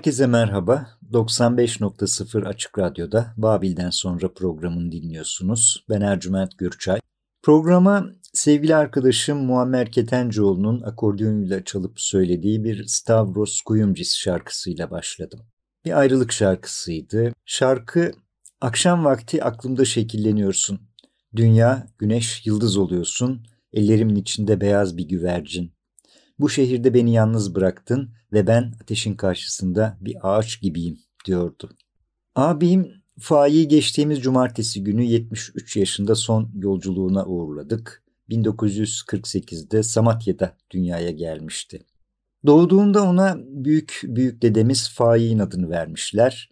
Herkese merhaba. 95.0 Açık Radyo'da Babil'den sonra programını dinliyorsunuz. Ben Ercüment Gürçay. Programa sevgili arkadaşım Muammer Ketencoğlu'nun akordeonuyla çalıp söylediği bir Stavros Kuyumcis şarkısıyla başladım. Bir ayrılık şarkısıydı. Şarkı akşam vakti aklımda şekilleniyorsun. Dünya, güneş, yıldız oluyorsun. Ellerimin içinde beyaz bir güvercin. Bu şehirde beni yalnız bıraktın ve ben ateşin karşısında bir ağaç gibiyim diyordu. Abim Faik'i geçtiğimiz cumartesi günü 73 yaşında son yolculuğuna uğurladık. 1948'de Samatya'da dünyaya gelmişti. Doğduğunda ona büyük büyük dedemiz Faik'in adını vermişler.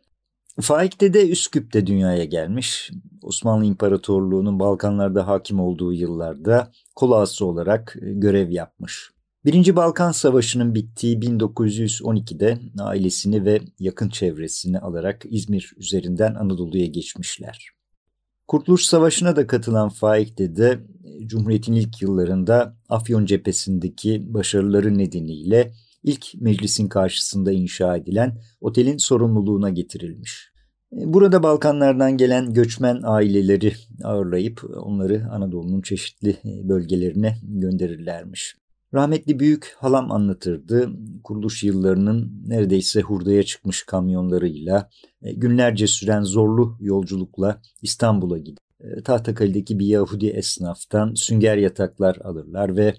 Faik dede Üsküp'te dünyaya gelmiş. Osmanlı İmparatorluğu'nun Balkanlarda hakim olduğu yıllarda kol olarak görev yapmış. Birinci Balkan Savaşı'nın bittiği 1912'de ailesini ve yakın çevresini alarak İzmir üzerinden Anadolu'ya geçmişler. Kurtuluş Savaşı'na da katılan Faik Dede, Cumhuriyet'in ilk yıllarında Afyon cephesindeki başarıları nedeniyle ilk meclisin karşısında inşa edilen otelin sorumluluğuna getirilmiş. Burada Balkanlardan gelen göçmen aileleri ağırlayıp onları Anadolu'nun çeşitli bölgelerine gönderirlermiş. Rahmetli büyük halam anlatırdı. Kuruluş yıllarının neredeyse hurdaya çıkmış kamyonlarıyla e, günlerce süren zorlu yolculukla İstanbul'a gidip e, Tahtakale'deki bir Yahudi esnaftan sünger yataklar alırlar ve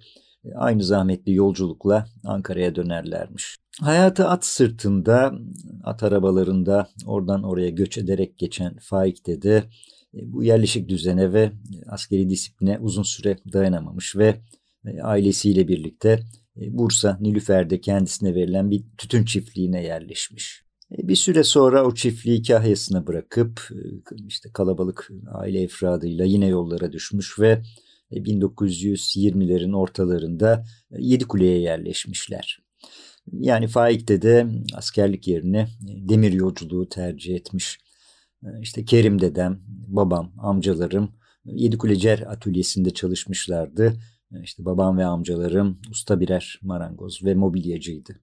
e, aynı zahmetli yolculukla Ankara'ya dönerlermiş. Hayatı at sırtında, at arabalarında oradan oraya göç ederek geçen Faik'te de bu yerleşik düzene ve askeri disipline uzun süre dayanamamış ve ailesiyle birlikte e, Bursa Nilüfer'de kendisine verilen bir tütün çiftliğine yerleşmiş. E, bir süre sonra o çiftliği kahyasına bırakıp işte kalabalık aile efradıyla yine yollara düşmüş ve 1920'lerin ortalarında Yedikule'ye yerleşmişler. Yani Faik'te de askerlik yerine demir yolculuğu tercih etmiş. İşte Kerim dedem, babam, amcalarım Yedikulecer atölyesinde çalışmışlardı işte babam ve amcalarım usta birer marangoz ve mobilyacıydı.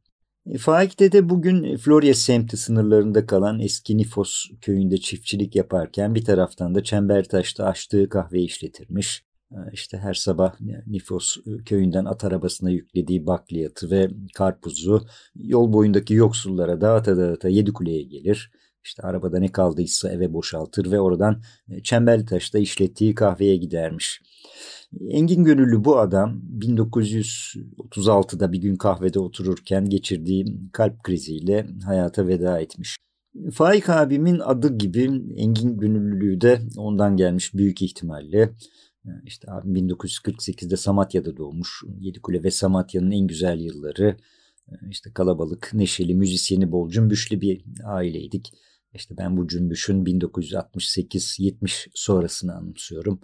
E, Faik'te de bugün Florya semti sınırlarında kalan eski Nifos köyünde çiftçilik yaparken bir taraftan da Çembertaş'ta açtığı kahve işletirmiş. E, işte her sabah Nifos köyünden at arabasına yüklediği bakliyatı ve karpuzu yol boyundaki yoksullara dağıta dağıta Yedikule'ye gelir. İşte arabada ne kaldıysa eve boşaltır ve oradan e, Çembertaş'ta işlettiği kahveye gidermiş. Engin gönüllü bu adam 1936'da bir gün kahvede otururken geçirdiği kalp kriziyle hayata veda etmiş. Faik abimin adı gibi Engin gönüllülüğü de ondan gelmiş büyük ihtimalle. İşte abim 1948'de Samatya'da doğmuş. Yedikule ve Samatya'nın en güzel yılları. İşte kalabalık, neşeli, müzisyeni bol, cümbüşlü bir aileydik. İşte ben bu cümbüşün 1968-70 sonrasını anımsıyorum.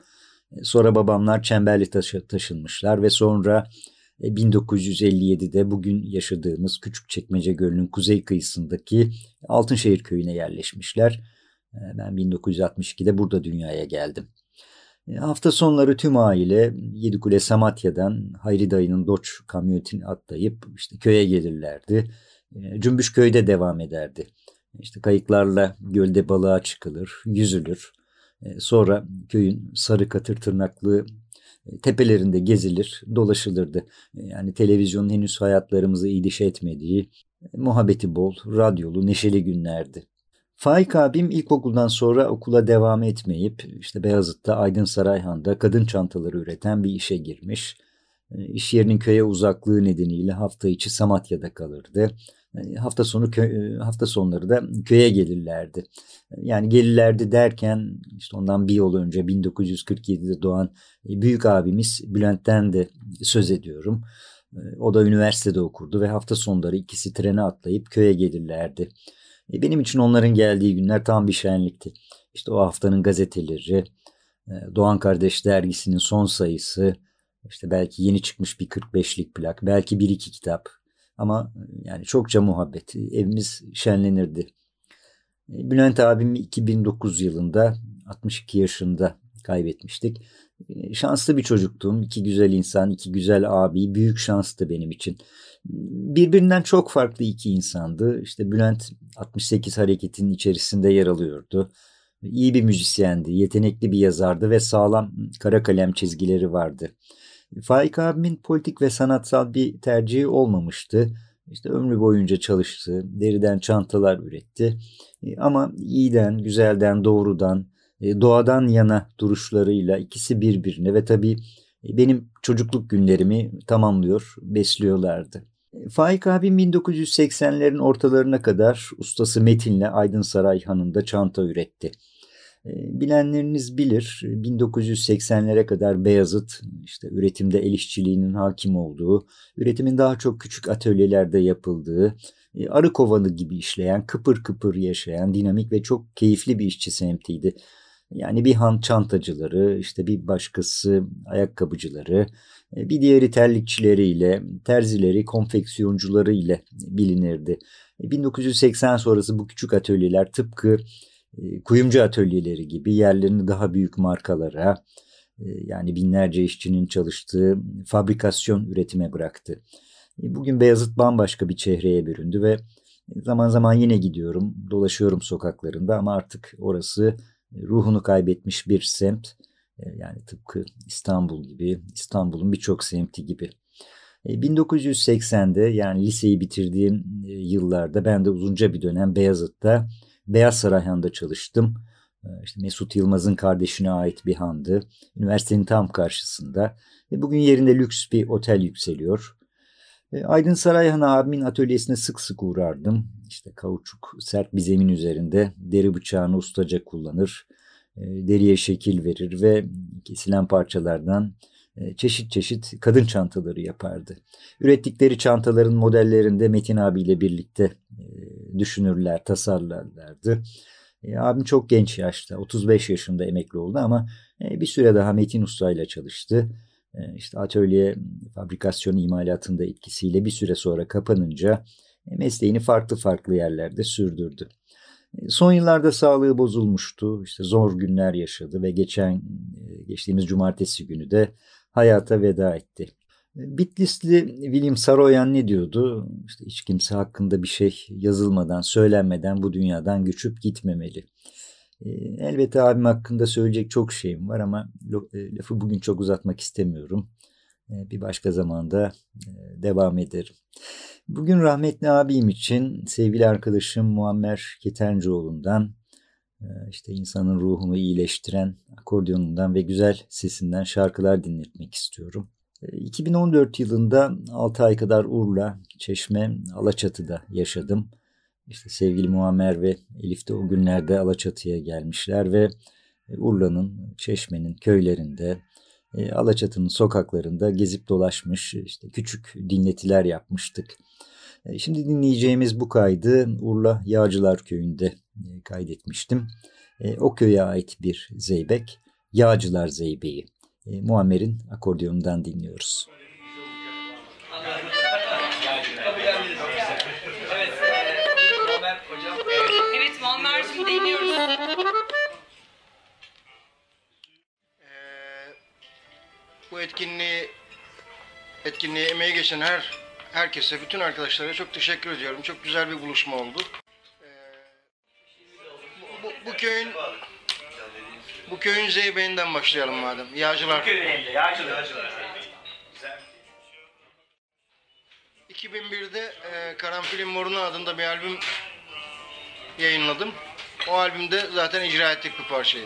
Sonra babamlar Çemberli taşı, taşınmışlar ve sonra 1957'de e, bugün yaşadığımız Küçükçekmece Gölü'nün kuzey kıyısındaki Altınşehir köyüne yerleşmişler. E, ben 1962'de burada dünyaya geldim. E, hafta sonları tüm aile Yedikule Samatya'dan Hayri dayının Doç kamyonetini atlayıp işte köye gelirlerdi. Cümbüş köyde devam ederdi. İşte kayıklarla gölde balığa çıkılır, yüzülür. E, sonra köyün sarı katır tırnaklı e, tepelerinde gezilir, dolaşılırdı. E, yani televizyonun henüz hayatlarımızı iyiliş etmediği, muhabbeti bol, radyolu, neşeli günlerdi. Faik abim ilkokuldan sonra okula devam etmeyip işte Beyazıt'ta Aydın Sarayhan'da kadın çantaları üreten bir işe girmiş. İş yerinin köye uzaklığı nedeniyle hafta içi Samatya'da kalırdı. Hafta sonu kö- hafta sonları da köye gelirlerdi. Yani gelirlerdi derken işte ondan bir yıl önce 1947'de doğan e, büyük abimiz Bülent'ten de söz ediyorum. E, o da üniversitede okurdu ve hafta sonları ikisi trene atlayıp köye gelirlerdi. E, benim için onların geldiği günler tam bir şenlikti. İşte o haftanın gazeteleri, Doğan Kardeş dergisinin son sayısı, işte belki yeni çıkmış bir 45'lik plak, belki bir iki kitap. Ama yani çokça muhabbet. Evimiz şenlenirdi. Bülent abim 2009 yılında 62 yaşında kaybetmiştik. Şanslı bir çocuktum. İki güzel insan, iki güzel abi. Büyük şanstı benim için. Birbirinden çok farklı iki insandı. İşte Bülent 68 hareketinin içerisinde yer alıyordu. İyi bir müzisyendi, yetenekli bir yazardı ve sağlam kara kalem çizgileri vardı. Faik abimin politik ve sanatsal bir tercihi olmamıştı. İşte ömrü boyunca çalıştı, deriden çantalar üretti. Ama iyiden, güzelden, doğrudan, e, doğadan yana duruşlarıyla ikisi birbirine ve tabii benim çocukluk günlerimi tamamlıyor, besliyorlardı. Faik abim 1980'lerin ortalarına kadar ustası Metin'le Aydın Saray Hanı'nda çanta üretti. Ee, bilenleriniz bilir 1980'lere kadar Beyazıt işte üretimde el işçiliğinin hakim olduğu, üretimin daha çok küçük atölyelerde yapıldığı, e, arı kovanı gibi işleyen, kıpır kıpır yaşayan, dinamik ve çok keyifli bir işçi semtiydi. Yani bir han çantacıları, işte bir başkası ayakkabıcıları, e, bir diğeri terlikçileriyle, terzileri, konfeksiyoncuları ile bilinirdi. 1980 e, sonrası bu küçük atölyeler tıpkı e, kuyumcu atölyeleri gibi yerlerini daha büyük markalara yani binlerce işçinin çalıştığı fabrikasyon üretime bıraktı. Bugün Beyazıt bambaşka bir çehreye büründü ve zaman zaman yine gidiyorum, dolaşıyorum sokaklarında ama artık orası ruhunu kaybetmiş bir semt. E, yani tıpkı İstanbul gibi, İstanbul'un birçok semti gibi. 1980'de e, yani liseyi bitirdiğim e, yıllarda ben de uzunca bir dönem Beyazıt'ta Beyaz Sarayhan'da çalıştım. İşte Mesut Yılmaz'ın kardeşine ait bir handı. Üniversitenin tam karşısında. Bugün yerinde lüks bir otel yükseliyor. Aydın Sarayhan abimin atölyesine sık sık uğrardım. İşte kauçuk sert bir zemin üzerinde deri bıçağını ustaca kullanır. E, deriye şekil verir ve kesilen parçalardan e, çeşit çeşit kadın çantaları yapardı. Ürettikleri çantaların modellerinde Metin abiyle birlikte e, düşünürler, tasarlarlardı. abim çok genç yaşta, 35 yaşında emekli oldu ama bir süre daha Metin Usta ile çalıştı. İşte atölye fabrikasyon imalatında etkisiyle bir süre sonra kapanınca mesleğini farklı farklı yerlerde sürdürdü. Son yıllarda sağlığı bozulmuştu. İşte zor günler yaşadı ve geçen e, geçtiğimiz cumartesi günü de hayata veda etti. Bitlisli William Saroyan ne diyordu? İşte hiç kimse hakkında bir şey yazılmadan, söylenmeden bu dünyadan göçüp gitmemeli. E, elbette abim hakkında söyleyecek çok şeyim var ama e, lafı bugün çok uzatmak istemiyorum. Bir başka zamanda devam ederim. Bugün rahmetli abim için sevgili arkadaşım Muammer Ketencoğlu'ndan e, işte insanın ruhunu iyileştiren akordeonundan ve güzel sesinden şarkılar dinletmek istiyorum. 2014 e, yılında 6 ay kadar Urla, Çeşme, Alaçatı'da yaşadım. İşte sevgili Muammer ve Elif de o günlerde Alaçatı'ya gelmişler ve e, Urla'nın, Çeşme'nin köylerinde, Alaçatı'nın sokaklarında gezip dolaşmış, işte küçük dinletiler yapmıştık. E, şimdi dinleyeceğimiz bu kaydı Urla Yağcılar Köyü'nde e, kaydetmiştim. E, o köye ait bir zeybek, Yağcılar Zeybeği. Muammer'in akordeonundan dinliyoruz. Evet Muammer'cim dinliyoruz. bu etkinliği etkinliğe emeği geçen her herkese, bütün arkadaşlara çok teşekkür ediyorum. Çok güzel bir buluşma oldu. Ee, bu, bu köyün bu köyün zeybeğinden başlayalım madem. Yağcılar. Yağcılar. 2001'de e, Karanfilin Morunu adında bir albüm yayınladım. O albümde zaten icra ettik bir parçayı.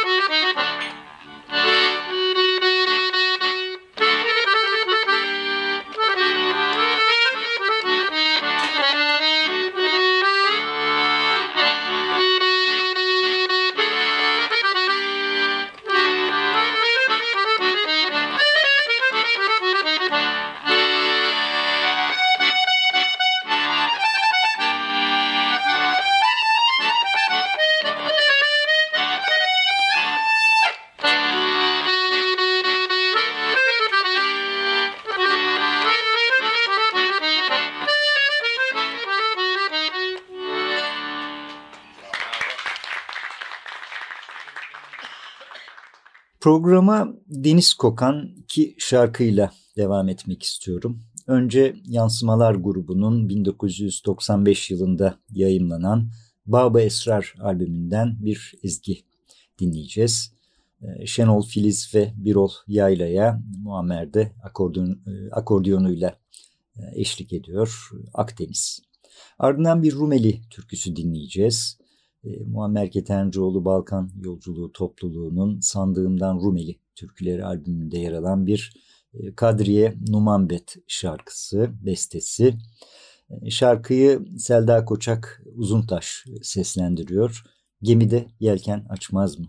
Thank you. Programa deniz kokan iki şarkıyla devam etmek istiyorum. Önce Yansımalar grubunun 1995 yılında yayımlanan Baba Esrar albümünden bir ezgi dinleyeceğiz. Ee, Şenol Filiz ve Birol Yayla'ya Muammer de akordeon, e, akordiyonuyla e, eşlik ediyor Akdeniz. Ardından bir Rumeli türküsü dinleyeceğiz. E, Muammer Ketencoğlu Balkan Yolculuğu Topluluğu'nun Sandığımdan Rumeli türküleri albümünde yer alan bir e, Kadriye Numambet şarkısı, bestesi. E, şarkıyı Selda Koçak Uzuntaş seslendiriyor. Gemide yelken açmaz mı?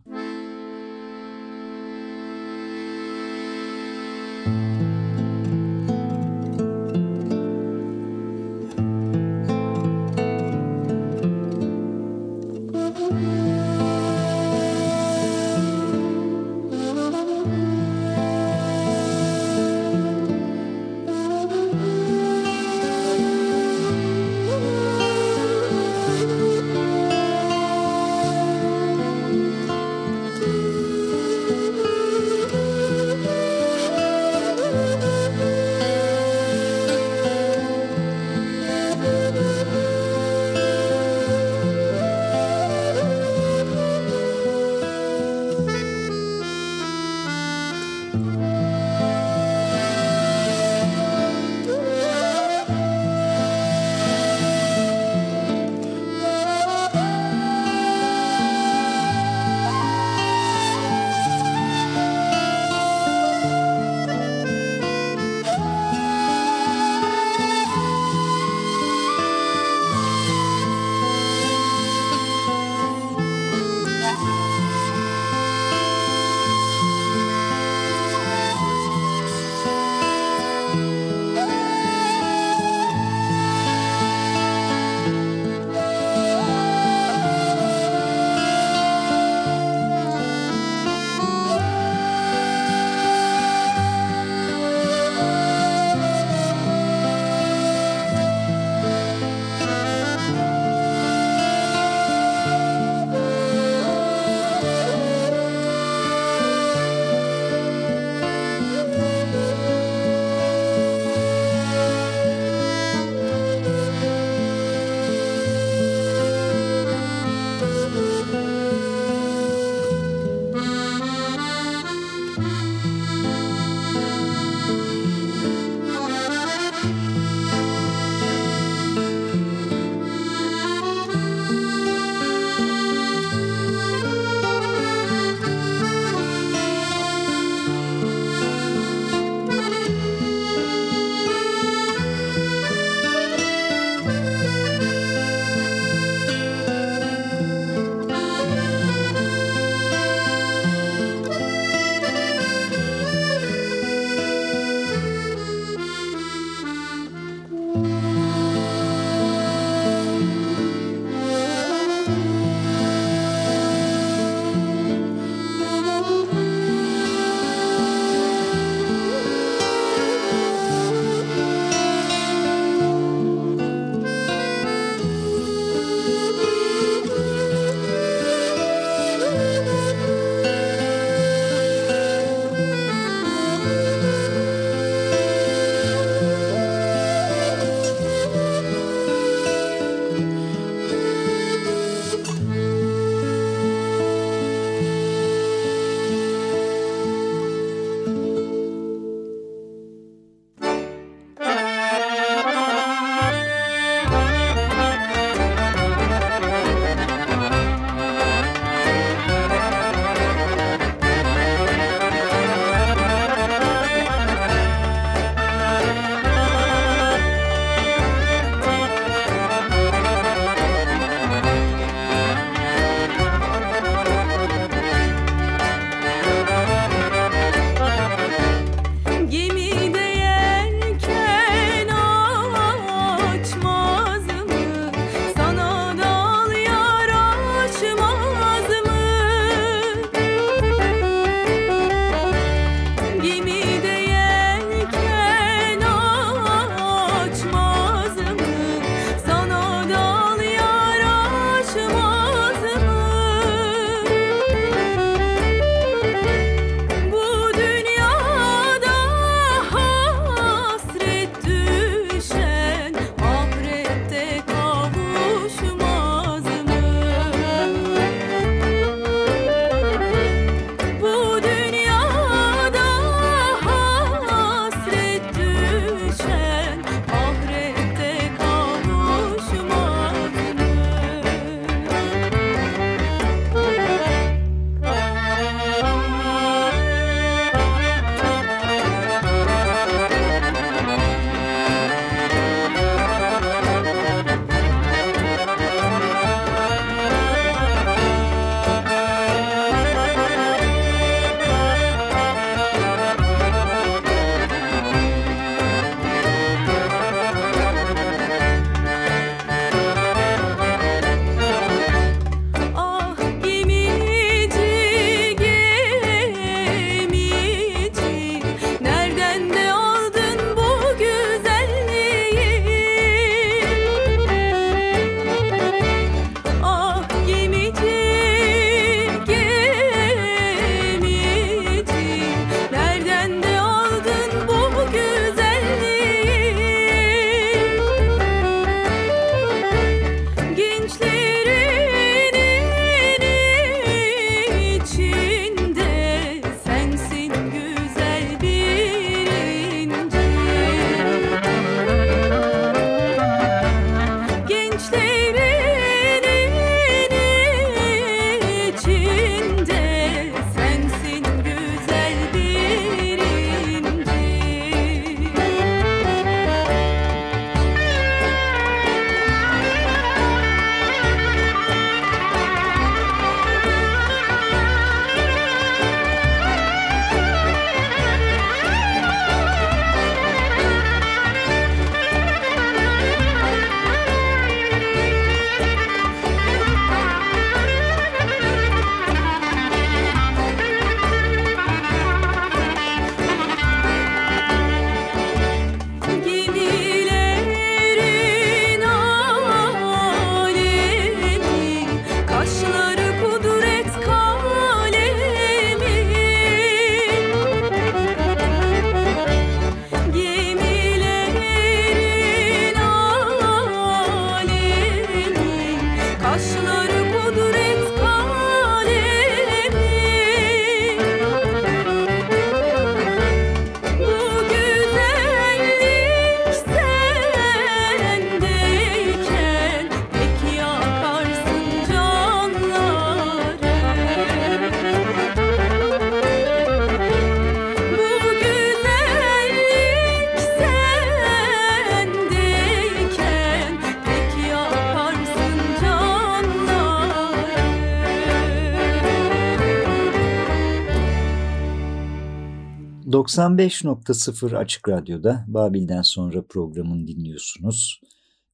95.0 Açık Radyo'da Babil'den sonra programını dinliyorsunuz.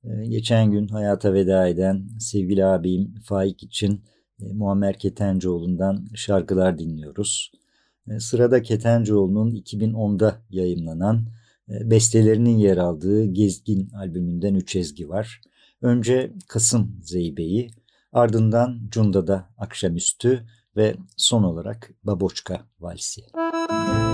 Ee, geçen gün hayata veda eden sevgili abim Faik için e, Muammer Ketencoğlu'ndan şarkılar dinliyoruz. E, sırada Ketencoğlu'nun 2010'da yayımlanan e, bestelerinin yer aldığı Gezgin albümünden 3 ezgi var. Önce Kasım Zeybe'yi, ardından Cunda'da Akşamüstü ve son olarak Baboçka Valsi. Müzik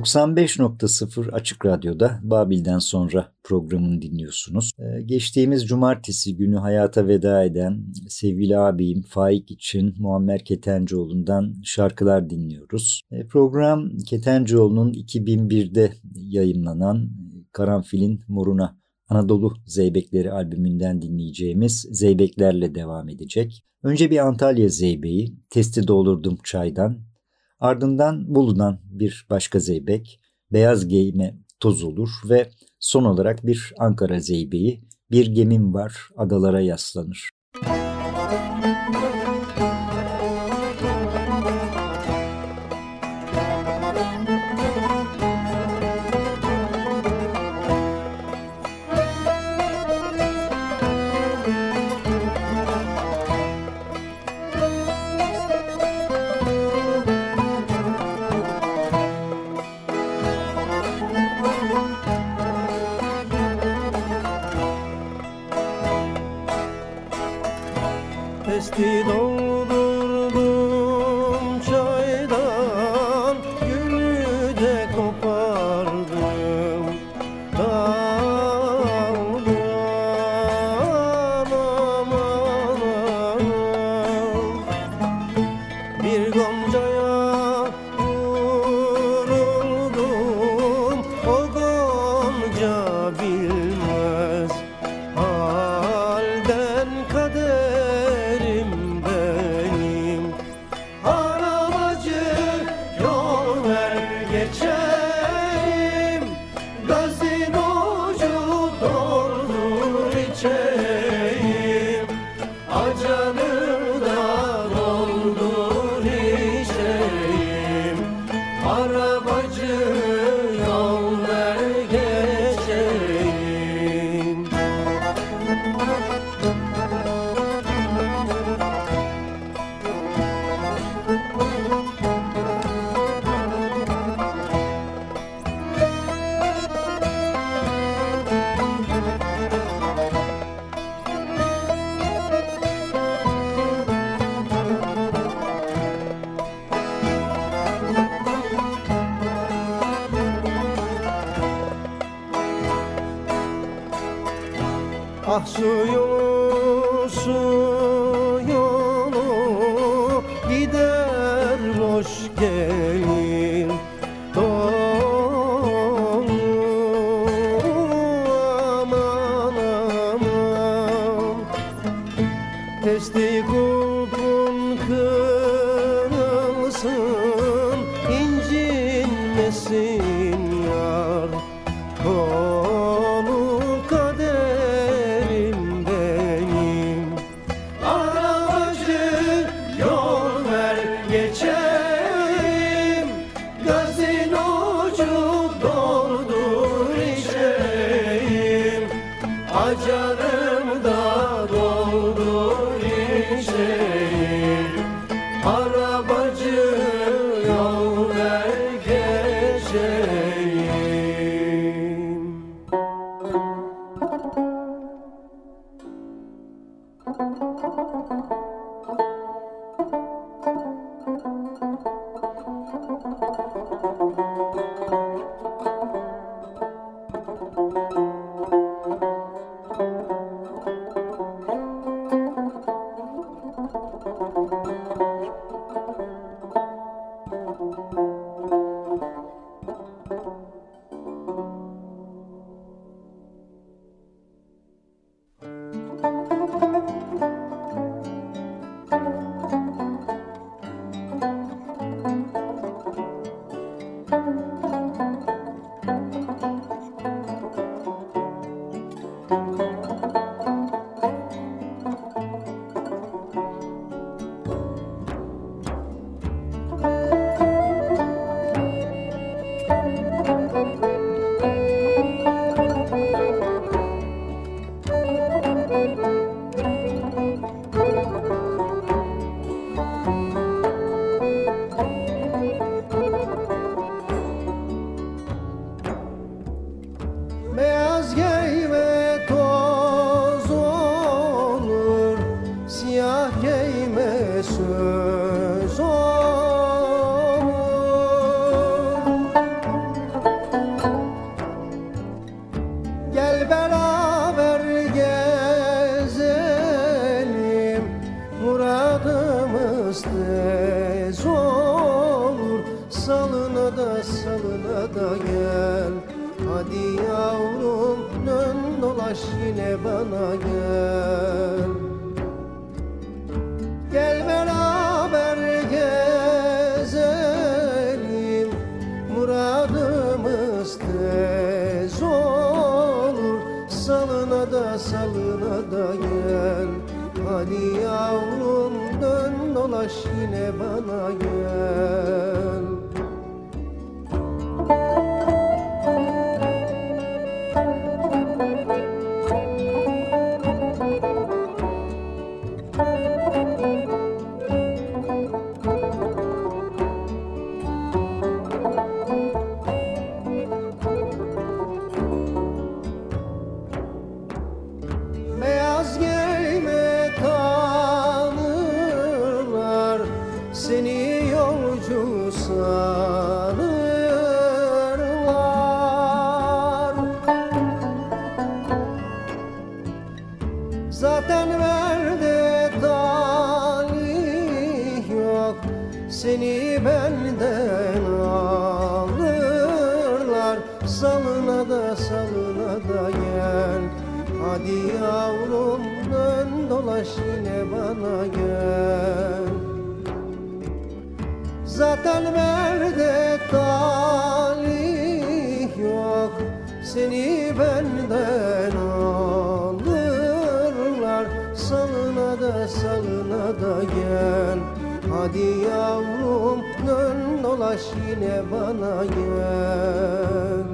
95.0 Açık Radyo'da Babil'den sonra programını dinliyorsunuz. Ee, geçtiğimiz cumartesi günü hayata veda eden sevgili abim Faik için Muammer Ketencoğlu'ndan şarkılar dinliyoruz. Ee, program Ketencoğlu'nun 2001'de yayınlanan Karanfilin Moruna Anadolu Zeybekleri albümünden dinleyeceğimiz Zeybeklerle devam edecek. Önce bir Antalya Zeybeği, testi doldurdum çaydan, Ardından Bolu'dan bir başka zeybek, beyaz giyme toz olur ve son olarak bir Ankara zeybeği, bir gemim var adalara yaslanır. Hajar Hadi yavrum dön dolaş yine bana gel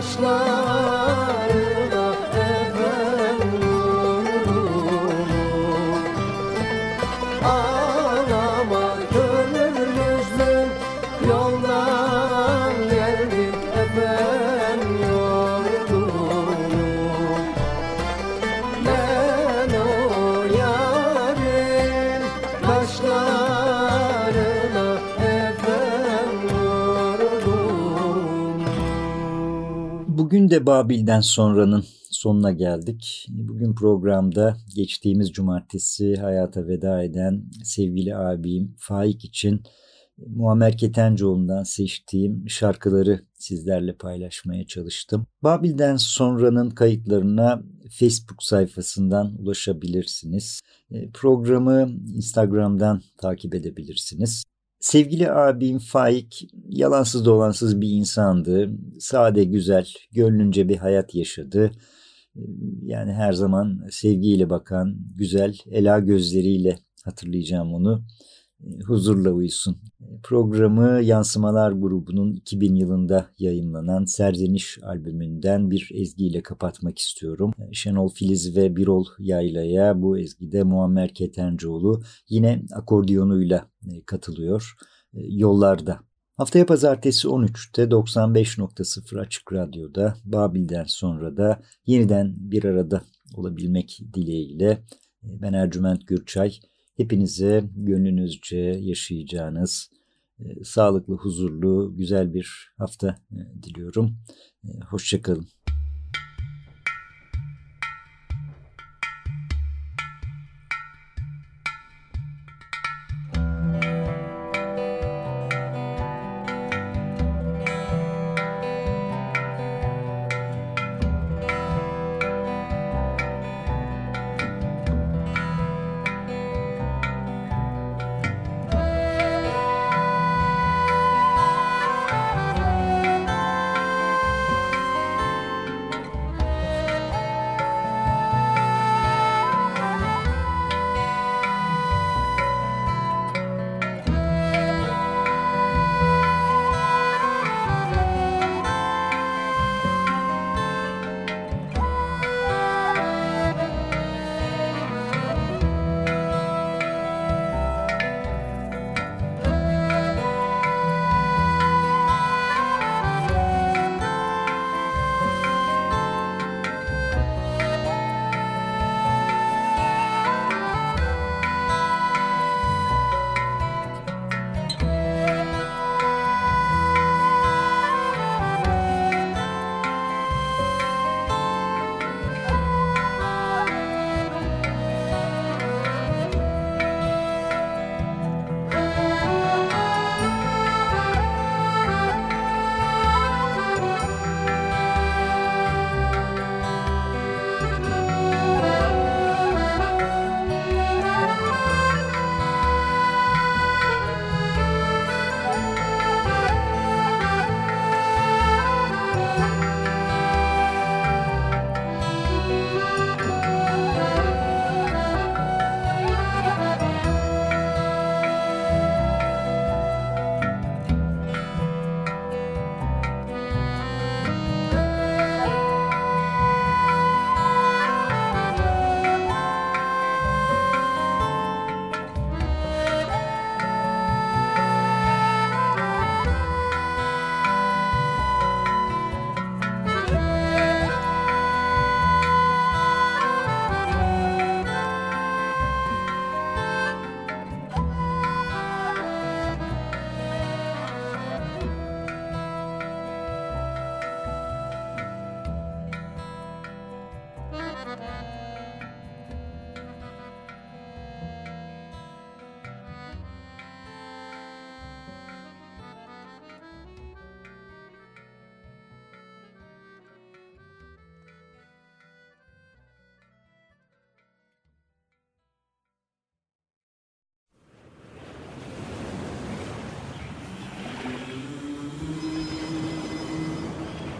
başlar. Bugün de Babil'den sonranın sonuna geldik. Bugün programda geçtiğimiz cumartesi hayata veda eden sevgili abim Faik için Muammer Ketencoğlu'ndan seçtiğim şarkıları sizlerle paylaşmaya çalıştım. Babil'den sonranın kayıtlarına Facebook sayfasından ulaşabilirsiniz. E, Programı Instagram'dan takip edebilirsiniz. Sevgili abim Faik yalansız dolansız bir insandı. Sade güzel, gönlünce bir hayat yaşadı. Yani her zaman sevgiyle bakan, güzel, ela gözleriyle hatırlayacağım onu. Huzurla uyusun. Programı Yansımalar grubunun 2000 yılında yayımlanan Serzeniş albümünden bir ezgiyle kapatmak istiyorum. Şenol Filiz ve Birol Yayla'ya bu ezgide Muammer Ketencoğlu yine akordiyonuyla katılıyor. Yollarda. Haftaya pazartesi 13'te 95.0 Açık Radyo'da Babil'den sonra da yeniden bir arada olabilmek dileğiyle ben Ercüment Gürçay. Hepinize gönlünüzce yaşayacağınız e, sağlıklı, huzurlu, güzel bir hafta e, diliyorum. E, Hoşçakalın.